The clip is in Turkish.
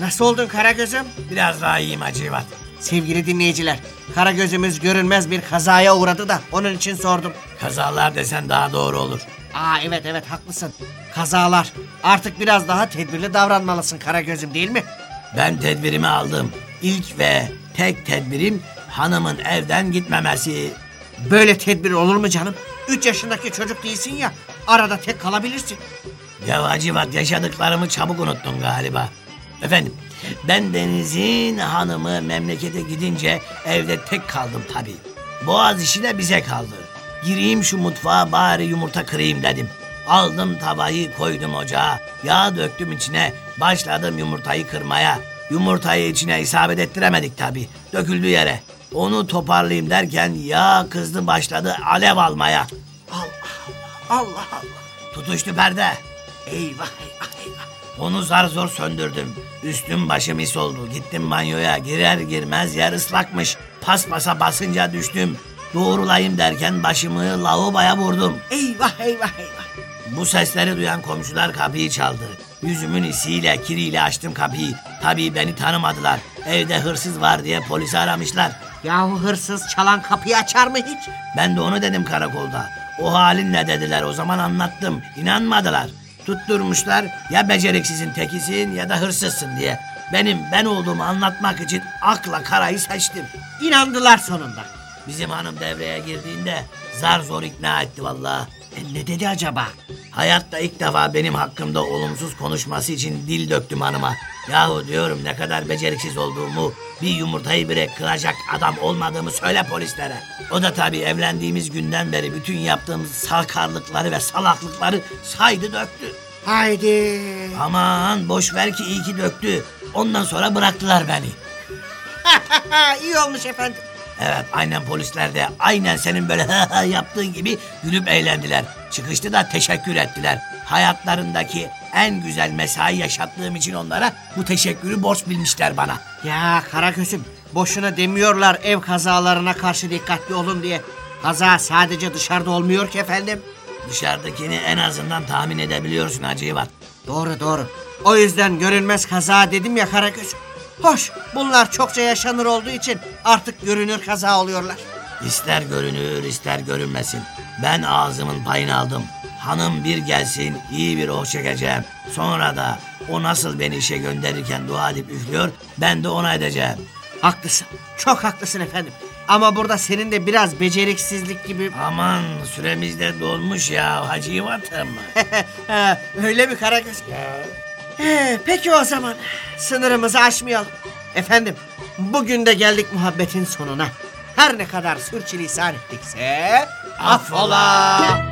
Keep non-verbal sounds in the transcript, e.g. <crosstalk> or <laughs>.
Nasıl oldun Karagöz'üm? Biraz daha iyiyim Hacivat. Sevgili dinleyiciler, Karagöz'ümüz görünmez bir kazaya uğradı da onun için sordum. Kazalar desen daha doğru olur. Aa evet evet haklısın. Kazalar. Artık biraz daha tedbirli davranmalısın Karagöz'üm değil mi? Ben tedbirimi aldım. İlk ve tek tedbirim hanımın evden gitmemesi. Böyle tedbir olur mu canım? Üç yaşındaki çocuk değilsin ya. Arada tek kalabilirsin. Ya Hacivat yaşadıklarımı çabuk unuttun galiba. Efendim ben Deniz'in hanımı memlekete gidince evde tek kaldım tabii. Boğaz işi de bize kaldı. Gireyim şu mutfağa bari yumurta kırayım dedim. Aldım tavayı koydum ocağa. Yağ döktüm içine. Başladım yumurtayı kırmaya. Yumurtayı içine isabet ettiremedik tabii. Döküldü yere. Onu toparlayayım derken yağ kızdı başladı alev almaya. Allah Allah Allah Allah. Tutuştu perde. Eyvah eyvah eyvah. Onu zar zor söndürdüm. Üstüm başım is oldu. Gittim banyoya. Girer girmez yer ıslakmış. Paspasa basınca düştüm. Doğrulayım derken başımı lavaboya vurdum. Eyvah eyvah eyvah. Bu sesleri duyan komşular kapıyı çaldı. Yüzümün isiyle, kiriyle açtım kapıyı. Tabii beni tanımadılar. Evde hırsız var diye polisi aramışlar. Yahu hırsız çalan kapıyı açar mı hiç? Ben de onu dedim karakolda. O halin ne dediler o zaman anlattım. İnanmadılar. Tutturmuşlar ya beceriksizin tekisin ya da hırsızsın diye. Benim ben olduğumu anlatmak için akla karayı seçtim. İnandılar sonunda. Bizim hanım devreye girdiğinde zar zor ikna etti vallahi. E, ne dedi acaba? Hayatta ilk defa benim hakkımda olumsuz konuşması için dil döktüm hanıma. Yahu diyorum ne kadar beceriksiz olduğumu, bir yumurtayı bile kıracak adam olmadığımı söyle polislere. O da tabii evlendiğimiz günden beri bütün yaptığımız salkarlıkları ve salaklıkları saydı döktü. Haydi. Aman boş ver ki iyi ki döktü. Ondan sonra bıraktılar beni. <laughs> İyi olmuş efendim. Evet aynen polisler de aynen senin böyle <laughs> yaptığın gibi gülüp eğlendiler. Çıkışta da teşekkür ettiler. Hayatlarındaki en güzel mesai yaşattığım için onlara bu teşekkürü borç bilmişler bana. Ya Karagöz'üm boşuna demiyorlar ev kazalarına karşı dikkatli olun diye. Kaza sadece dışarıda olmuyor ki efendim. Dışarıdakini en azından tahmin edebiliyorsun Hacivat. Doğru doğru. O yüzden görünmez kaza dedim ya Karagöz'üm. Hoş bunlar çokça yaşanır olduğu için artık görünür kaza oluyorlar. İster görünür ister görünmesin. Ben ağzımın payını aldım. Hanım bir gelsin iyi bir oh çekeceğim. Sonra da o nasıl beni işe gönderirken dua edip üflüyor ben de ona edeceğim. Haklısın. Çok haklısın efendim. Ama burada senin de biraz beceriksizlik gibi... Aman süremiz de dolmuş ya Hacivat'ım. <laughs> Ha, Öyle mi Karagöz? Ee, peki o zaman sınırımızı aşmayalım. Efendim bugün de geldik muhabbetin sonuna. Her ne kadar sürçülisan ettikse affola.